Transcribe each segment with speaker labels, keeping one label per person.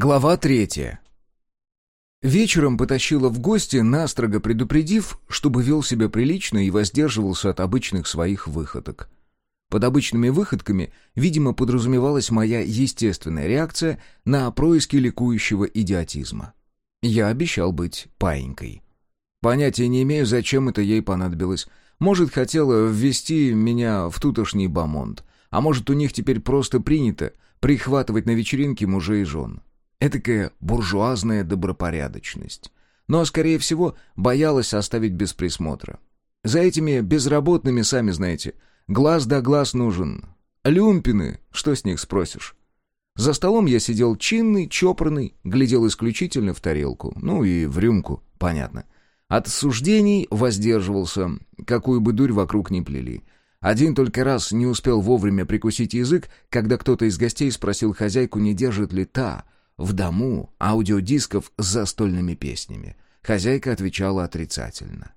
Speaker 1: Глава третья. Вечером потащила в гости, настрого предупредив, чтобы вел себя прилично и воздерживался от обычных своих выходок. Под обычными выходками, видимо, подразумевалась моя естественная реакция на происки ликующего идиотизма. Я обещал быть паинькой. Понятия не имею, зачем это ей понадобилось. Может, хотела ввести меня в тутошний бамонт, а может, у них теперь просто принято прихватывать на вечеринке мужей и жен. Этакая буржуазная добропорядочность. Но, скорее всего, боялась оставить без присмотра. За этими безработными, сами знаете, глаз да глаз нужен. Люмпины, что с них спросишь? За столом я сидел чинный, чопорный, глядел исключительно в тарелку, ну и в рюмку, понятно. От суждений воздерживался, какую бы дурь вокруг не плели. Один только раз не успел вовремя прикусить язык, когда кто-то из гостей спросил хозяйку, не держит ли та в дому аудиодисков с застольными песнями. Хозяйка отвечала отрицательно.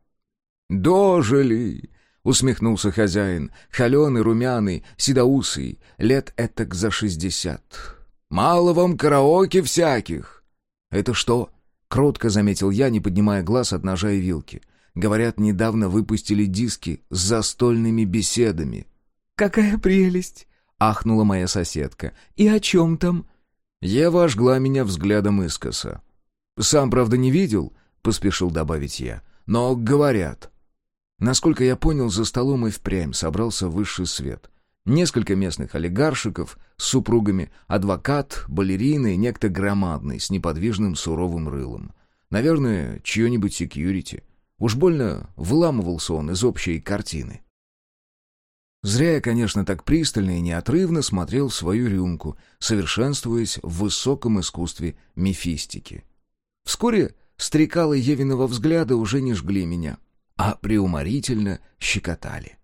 Speaker 1: «Дожили!» — усмехнулся хозяин, холеный, румяный, седоусый, лет этак за шестьдесят. «Мало вам караоке всяких!» «Это что?» — кротко заметил я, не поднимая глаз от ножа и вилки. «Говорят, недавно выпустили диски с застольными беседами».
Speaker 2: «Какая прелесть!» — ахнула моя соседка. «И о чем там?»
Speaker 1: Ева ожгла меня взглядом искоса. «Сам, правда, не видел», — поспешил добавить я. «Но говорят». Насколько я понял, за столом и впрямь собрался высший свет. Несколько местных олигаршиков с супругами, адвокат, балерина и некто громадный с неподвижным суровым рылом. Наверное, чье-нибудь секьюрити. Уж больно выламывался он из общей картины. Зря я, конечно, так пристально и неотрывно смотрел в свою рюмку, совершенствуясь в высоком искусстве мифистики. Вскоре стрекалы Евиного взгляда уже не жгли меня, а преуморительно щекотали.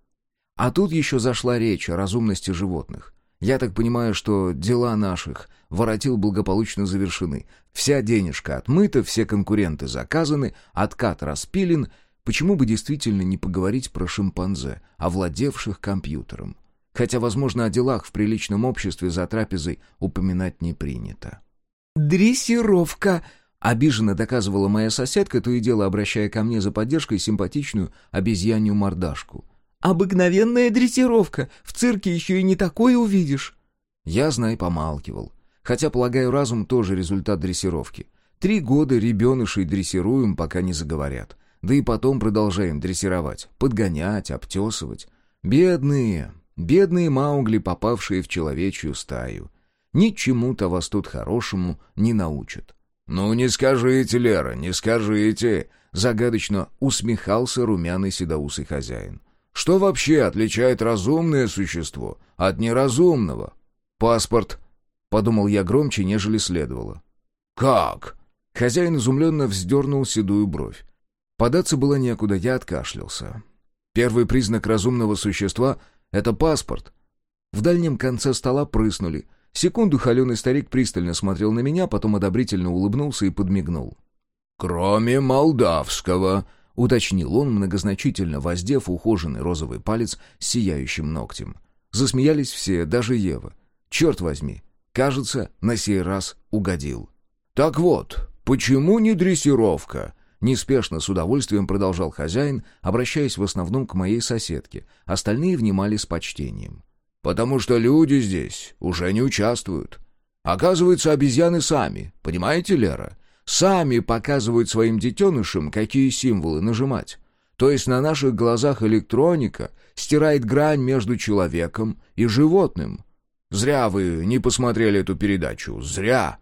Speaker 1: А тут еще зашла речь о разумности животных. Я так понимаю, что дела наших воротил благополучно завершены. Вся денежка отмыта, все конкуренты заказаны, откат распилен — Почему бы действительно не поговорить про шимпанзе, овладевших компьютером? Хотя, возможно, о делах в приличном обществе за трапезой упоминать не принято.
Speaker 2: «Дрессировка!»
Speaker 1: — обиженно доказывала моя соседка, то и дело обращая ко мне за поддержкой симпатичную обезьянью мордашку.
Speaker 2: «Обыкновенная дрессировка! В цирке еще и не такое увидишь!»
Speaker 1: Я, знай, помалкивал. Хотя, полагаю, разум тоже результат дрессировки. Три года ребенышей дрессируем, пока не заговорят. Да и потом продолжаем дрессировать, подгонять, обтесывать. Бедные, бедные маугли, попавшие в человечью стаю. Ничему-то вас тут хорошему не научат. «Ну не скажите, Лера, не скажите!» Загадочно усмехался румяный седоусый хозяин. «Что вообще отличает разумное существо от неразумного?» «Паспорт», — подумал я громче, нежели следовало. «Как?» Хозяин изумленно вздернул седую бровь. Податься было некуда, я откашлялся. Первый признак разумного существа — это паспорт. В дальнем конце стола прыснули. Секунду холеный старик пристально смотрел на меня, потом одобрительно улыбнулся и подмигнул. «Кроме молдавского», — уточнил он, многозначительно воздев ухоженный розовый палец с сияющим ногтем. Засмеялись все, даже Ева. «Черт возьми, кажется, на сей раз угодил». «Так вот, почему не дрессировка?» Неспешно, с удовольствием продолжал хозяин, обращаясь в основном к моей соседке. Остальные внимали с почтением. «Потому что люди здесь уже не участвуют. Оказывается, обезьяны сами, понимаете, Лера? Сами показывают своим детенышам, какие символы нажимать. То есть на наших глазах электроника стирает грань между человеком и животным. Зря вы не посмотрели эту передачу, зря!»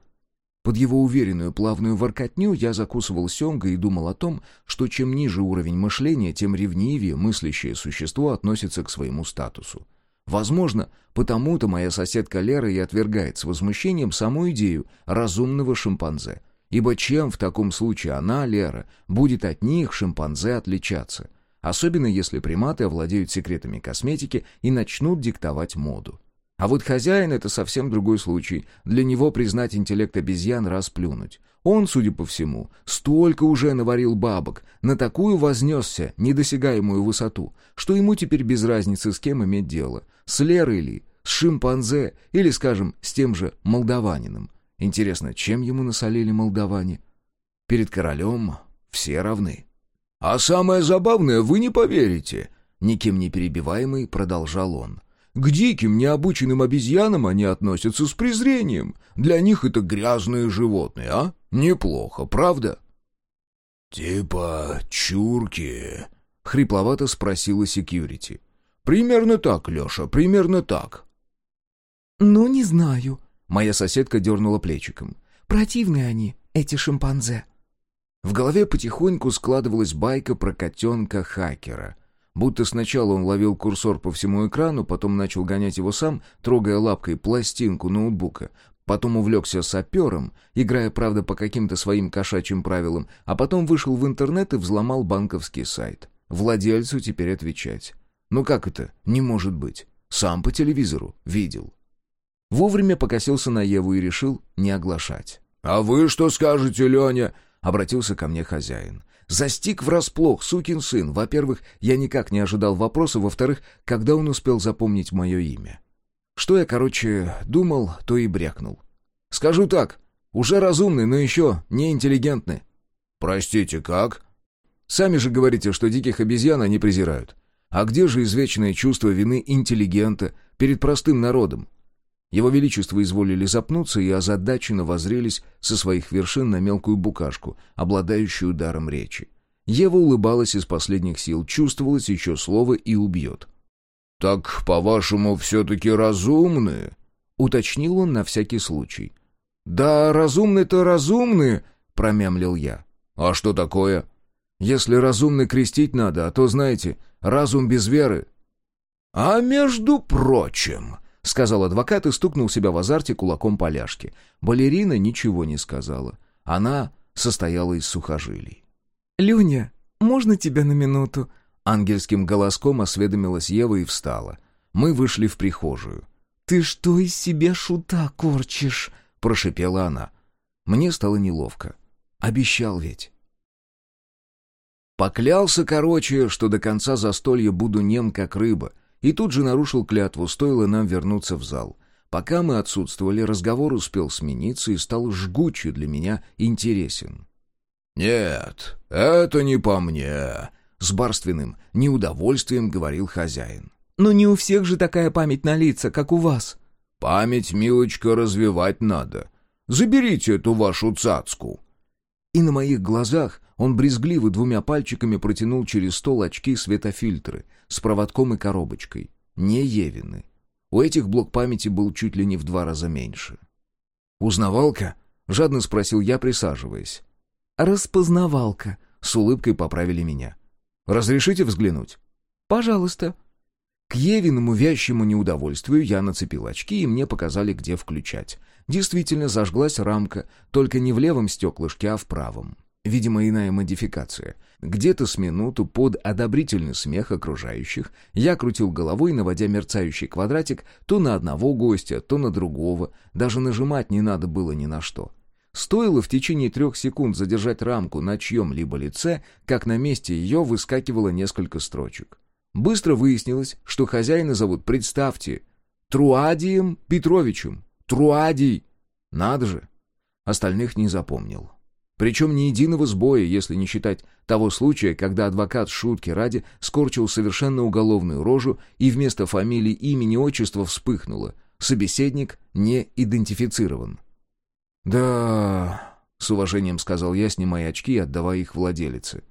Speaker 1: Под его уверенную плавную воркотню я закусывал семгой и думал о том, что чем ниже уровень мышления, тем ревнивее мыслящее существо относится к своему статусу. Возможно, потому-то моя соседка Лера и отвергает с возмущением саму идею разумного шимпанзе. Ибо чем в таком случае она, Лера, будет от них, шимпанзе, отличаться? Особенно если приматы овладеют секретами косметики и начнут диктовать моду. А вот хозяин — это совсем другой случай. Для него признать интеллект обезьян — расплюнуть. Он, судя по всему, столько уже наварил бабок, на такую вознесся недосягаемую высоту, что ему теперь без разницы с кем иметь дело. С Лерой ли, с шимпанзе или, скажем, с тем же молдаванином. Интересно, чем ему насолили молдаване? Перед королем все равны. «А самое забавное, вы не поверите!» Никем не перебиваемый продолжал он. «К диким, необученным обезьянам они относятся с презрением. Для них это грязные животные, а? Неплохо, правда?» «Типа чурки?» — хрипловато спросила секьюрити. «Примерно так, Леша, примерно так».
Speaker 2: «Ну, не знаю», —
Speaker 1: моя соседка дернула плечиком.
Speaker 2: «Противные они, эти шимпанзе».
Speaker 1: В голове потихоньку складывалась байка про котенка-хакера. Будто сначала он ловил курсор по всему экрану, потом начал гонять его сам, трогая лапкой пластинку ноутбука, Потом увлекся сапером, играя, правда, по каким-то своим кошачьим правилам, а потом вышел в интернет и взломал банковский сайт. Владельцу теперь отвечать. Ну как это? Не может быть. Сам по телевизору видел. Вовремя покосился на Еву и решил не оглашать. «А вы что скажете, Леня?» — обратился ко мне хозяин. Застиг врасплох, сукин сын. Во-первых, я никак не ожидал вопроса, во-вторых, когда он успел запомнить мое имя. Что я, короче, думал, то и брякнул. Скажу так, уже разумный, но еще не интеллигентный. Простите, как? Сами же говорите, что диких обезьян они презирают. А где же извечное чувство вины интеллигента перед простым народом? Его Величество изволили запнуться и озадаченно возрелись со своих вершин на мелкую букашку, обладающую даром речи. Ева улыбалась из последних сил, чувствовалось еще слово и убьет. «Так, по-вашему, все-таки разумные?» — уточнил он на всякий случай. «Да, разумные-то разумные!» — промямлил я. «А что такое?» «Если разумно крестить надо, а то, знаете, разум без веры». «А между прочим...» — сказал адвокат и стукнул себя в азарте кулаком поляшки. Балерина ничего не сказала. Она состояла из сухожилий.
Speaker 2: «Люня, можно тебя на минуту?»
Speaker 1: Ангельским голоском осведомилась Ева и встала. Мы вышли в прихожую.
Speaker 2: «Ты что из себя шута корчишь?» — прошипела она.
Speaker 1: Мне стало неловко. Обещал ведь. Поклялся, короче, что до конца застолья буду нем, как рыба, и тут же нарушил клятву, стоило нам вернуться в зал. Пока мы отсутствовали, разговор успел смениться и стал жгуче для меня интересен. «Нет, это не по мне», с барственным неудовольствием говорил хозяин.
Speaker 2: «Но не у всех же такая память на лица, как у вас».
Speaker 1: «Память, милочка, развивать надо. Заберите эту вашу цацку». И на моих глазах он брезгливо двумя пальчиками протянул через стол очки-светофильтры с проводком и коробочкой. Не Евины. У этих блок памяти был чуть ли не в два раза меньше. «Узнавалка?» — жадно спросил я, присаживаясь.
Speaker 2: «Распознавалка», —
Speaker 1: с улыбкой поправили меня. Разрешите взглянуть?»
Speaker 2: «Пожалуйста».
Speaker 1: К Евиному вящему неудовольствию я нацепил очки, и мне показали, где включать. Действительно, зажглась рамка, только не в левом стеклышке, а в правом. Видимо, иная модификация. Где-то с минуту под одобрительный смех окружающих я крутил головой, наводя мерцающий квадратик то на одного гостя, то на другого. Даже нажимать не надо было ни на что. Стоило в течение трех секунд задержать рамку на чьем-либо лице, как на месте ее выскакивало несколько строчек. Быстро выяснилось, что хозяина зовут, представьте, Труадием Петровичем. Труадий! Надо же! Остальных не запомнил. Причем ни единого сбоя, если не считать того случая, когда адвокат шутки ради скорчил совершенно уголовную рожу и вместо фамилии, имени, отчества вспыхнуло. Собеседник не идентифицирован. «Да...» — с уважением сказал я, снимая очки и отдавая их владелице.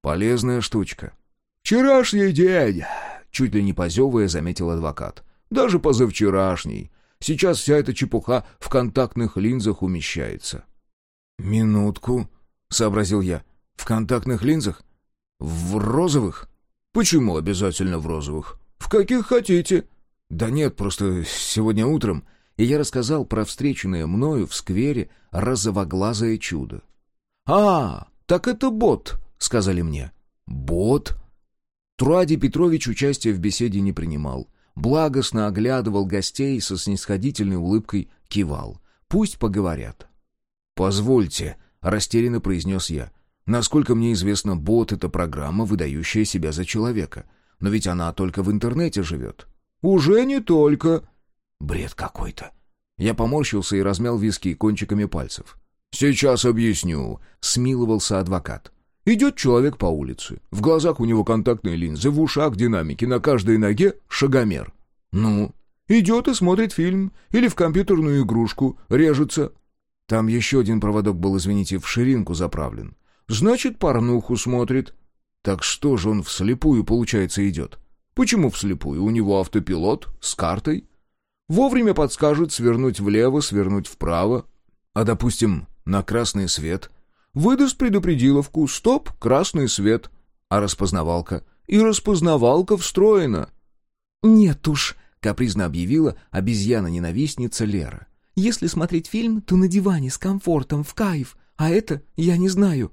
Speaker 1: «Полезная штучка». «Вчерашний день!» — чуть ли не позевывая, заметил адвокат. «Даже позавчерашний. Сейчас вся эта чепуха в контактных линзах умещается». «Минутку», — сообразил я. «В контактных линзах? В розовых?»
Speaker 2: «Почему обязательно в розовых? В каких хотите?»
Speaker 1: «Да нет, просто сегодня утром и я рассказал про встреченное мною в сквере розовоглазое чудо.
Speaker 2: «А, так это бот», — сказали мне.
Speaker 1: «Бот?» Труади Петрович участия в беседе не принимал. Благостно оглядывал гостей со снисходительной улыбкой кивал. «Пусть поговорят». «Позвольте», — растерянно произнес я. «Насколько мне известно, бот — это программа, выдающая себя за человека. Но ведь она только в интернете живет».
Speaker 2: «Уже не только»,
Speaker 1: Бред какой-то. Я поморщился и размял виски кончиками пальцев. «Сейчас объясню», — смиловался адвокат. Идет человек по улице. В глазах у него контактные линзы, в ушах динамики, на каждой ноге шагомер. Ну, идет и смотрит фильм. Или в компьютерную игрушку режется. Там еще один проводок был, извините, в ширинку заправлен. Значит, порнуху смотрит. Так что же он вслепую, получается, идет? Почему вслепую? У него автопилот с картой. Вовремя подскажет свернуть влево, свернуть вправо. А, допустим, на красный свет — Выдаст предупредиловку «Стоп, красный свет». А распознавалка? И распознавалка встроена.
Speaker 2: «Нет уж», — капризно объявила обезьяна-ненавистница Лера. «Если смотреть фильм, то на диване с комфортом, в кайф, а это я не знаю».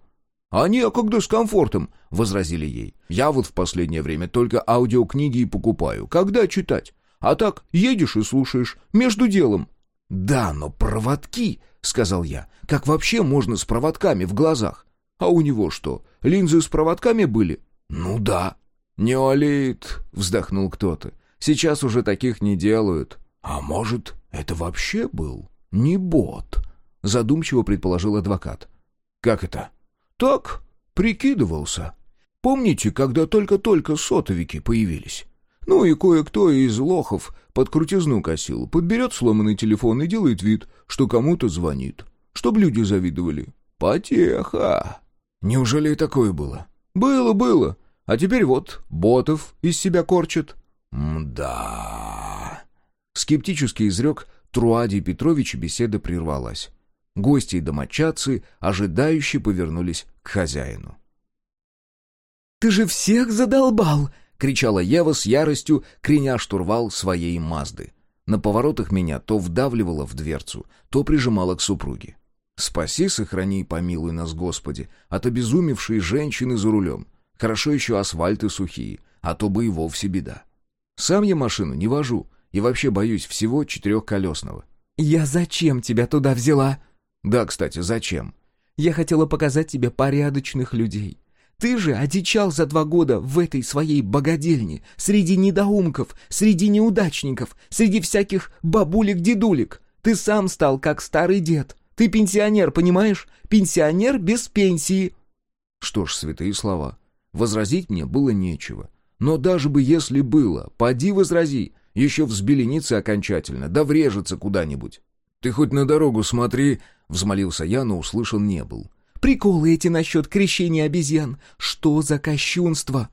Speaker 1: «А некогда с комфортом», — возразили ей. «Я вот в последнее время только аудиокниги и покупаю. Когда читать? А так едешь и слушаешь, между делом». «Да, но проводки», — сказал я. «Как вообще можно с проводками в глазах? А у него что, линзы с проводками были?» «Ну да». «Неолит», — вздохнул кто-то. «Сейчас уже таких не делают». «А может, это вообще был не бот?» — задумчиво предположил адвокат. «Как это?» «Так, прикидывался. Помните, когда только-только сотовики появились?» Ну и кое-кто из лохов под крутизну косил, подберет сломанный телефон и делает вид, что кому-то звонит. Чтоб люди завидовали. Потеха. Неужели и такое было? Было, было. А теперь вот, ботов из себя корчат. Мда. Скептически изрек Труадий Петрович, беседа прервалась. Гости и домочадцы ожидающе повернулись к хозяину.
Speaker 2: «Ты же всех задолбал!»
Speaker 1: кричала Ева с яростью, креня штурвал своей Мазды. На поворотах меня то вдавливала в дверцу, то прижимала к супруге. «Спаси, сохрани и помилуй нас, Господи, от обезумевшей женщины за рулем. Хорошо еще асфальты сухие, а то бы и вовсе беда. Сам я машину не вожу и вообще боюсь всего четырехколесного».
Speaker 2: «Я зачем тебя туда взяла?»
Speaker 1: «Да, кстати, зачем?»
Speaker 2: «Я хотела показать тебе порядочных людей. Ты же одичал за два года в этой своей богадельне, среди недоумков, среди неудачников, среди всяких бабулек-дедулек. Ты сам стал как старый дед. Ты пенсионер, понимаешь? Пенсионер без пенсии.
Speaker 1: Что ж, святые слова. Возразить мне было нечего. Но даже бы если было, поди возрази, еще взбеленится окончательно, да врежется куда-нибудь. «Ты хоть на дорогу смотри», — взмолился я, но услышан не был.
Speaker 2: Приколы эти насчет крещения обезьян. Что за кощунство?»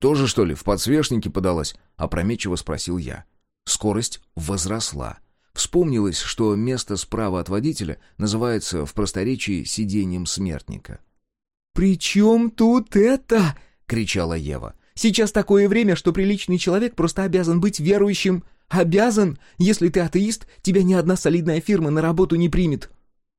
Speaker 1: «Тоже, что ли, в подсвечнике подалась?» — опрометчиво спросил я. Скорость возросла. Вспомнилось, что место справа от водителя называется в просторечии сиденьем смертника.
Speaker 2: «При чем тут это?» — кричала Ева. «Сейчас такое время, что приличный человек просто обязан быть верующим. Обязан! Если ты атеист, тебя ни одна солидная фирма на работу не примет».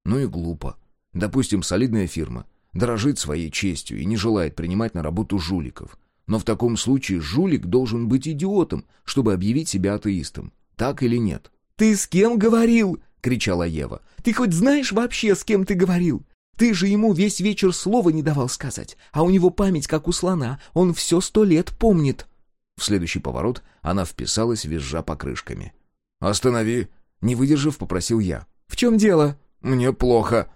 Speaker 1: «Ну и глупо. Допустим, солидная фирма дорожит своей честью и не желает принимать на работу жуликов. Но в таком случае жулик должен быть идиотом, чтобы объявить себя атеистом. Так или нет?
Speaker 2: «Ты с кем говорил?» — кричала Ева. «Ты хоть знаешь вообще, с кем ты говорил? Ты же ему весь вечер слова не давал сказать, а у него память как у слона, он все сто лет помнит».
Speaker 1: В следующий поворот она вписалась, визжа покрышками. «Останови!» — не выдержав, попросил я.
Speaker 2: «В чем дело?»
Speaker 1: «Мне плохо!»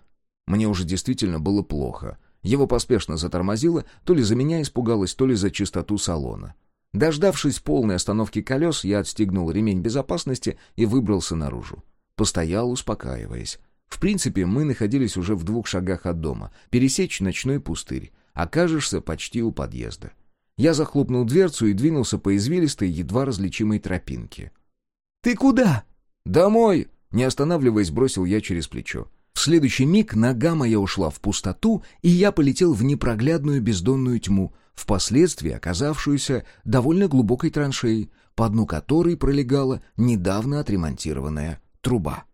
Speaker 1: Мне уже действительно было плохо. Его поспешно затормозило, то ли за меня испугалась, то ли за чистоту салона. Дождавшись полной остановки колес, я отстегнул ремень безопасности и выбрался наружу. Постоял, успокаиваясь. В принципе, мы находились уже в двух шагах от дома. Пересечь ночной пустырь. Окажешься почти у подъезда. Я захлопнул дверцу и двинулся по извилистой, едва различимой тропинке.
Speaker 2: «Ты куда?»
Speaker 1: «Домой!» Не останавливаясь, бросил я через плечо. В следующий миг нога моя ушла в пустоту, и я полетел в непроглядную бездонную тьму, впоследствии оказавшуюся довольно глубокой траншеей, по дну которой пролегала недавно отремонтированная труба.